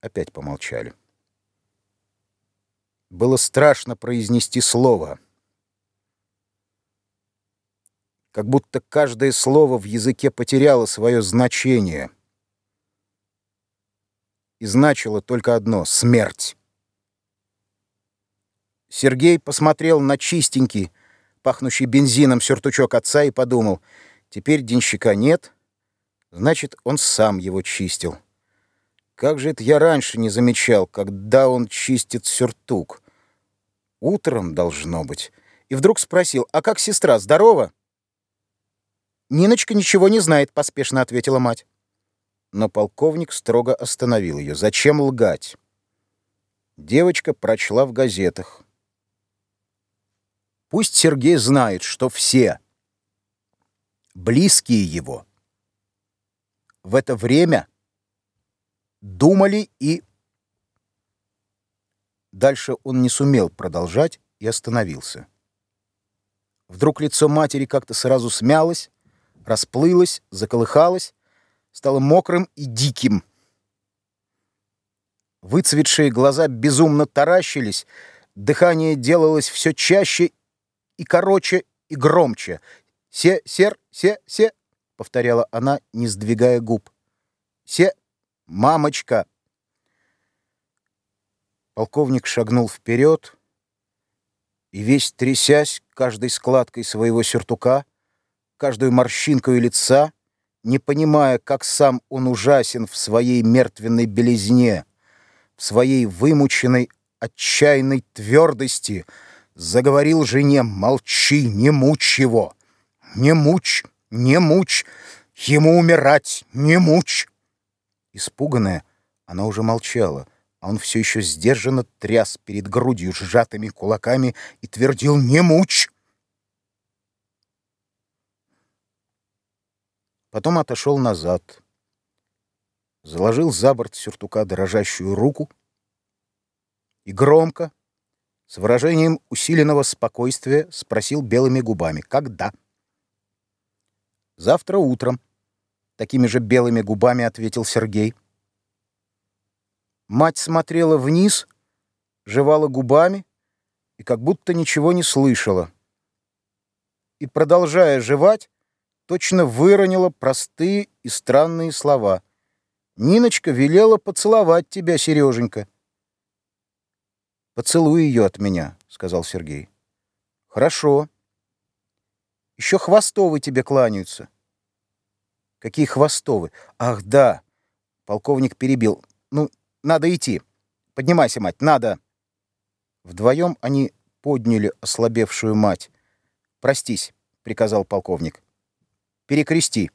Опять помолчали. Было страшно произнести слово. Как будто каждое слово в языке потеряло свое значение. И значило только одно — смерть. Сергей посмотрел на чистенький, пахнущий бензином сюртучок отца и подумал, теперь денщика нет, значит, он сам его чистил. Как же это я раньше не замечал, когда он чистит сюртук? Утром должно быть. И вдруг спросил, а как сестра, здорова? «Ниночка ничего не знает», — поспешно ответила мать. Но полковник строго остановил ее. «Зачем лгать?» Девочка прочла в газетах. Пусть Сергей знает, что все близкие его в это время думали и... Дальше он не сумел продолжать и остановился. Вдруг лицо матери как-то сразу смялось, расплылось, заколыхалось, стало мокрым и диким. Выцветшие глаза безумно таращились, дыхание делалось все чаще и короче, и громче. «Се, сер, се, се», — повторяла она, не сдвигая губ. «Се, «Мамочка!» Полковник шагнул вперед и, весь трясясь каждой складкой своего сюртука, каждую морщинкой лица, не понимая, как сам он ужасен в своей мертвенной белизне, в своей вымученной отчаянной твердости, заговорил жене «Молчи, не мучь его! Не мучь, не мучь! Ему умирать, не мучь!» Испуганная, она уже молчала, а он все еще сдержанно тряс перед грудью сжатыми кулаками и твердил «Не мучь!». Потом отошел назад, заложил за борт сюртука дрожащую руку и громко, с выражением усиленного спокойствия, спросил белыми губами «Когда?». «Завтра утром», Такими же белыми губами ответил Сергей. Мать смотрела вниз, жевала губами и как будто ничего не слышала. И, продолжая жевать, точно выронила простые и странные слова. «Ниночка велела поцеловать тебя, Сереженька». «Поцелуй ее от меня», — сказал Сергей. «Хорошо. Еще Хвостовы тебе кланяются». Какие Хвостовы? Ах, да. Полковник перебил. Ну, надо идти. Поднимайся, мать, надо. Вдвоем они подняли ослабевшую мать. «Простись», — приказал полковник. «Перекрести».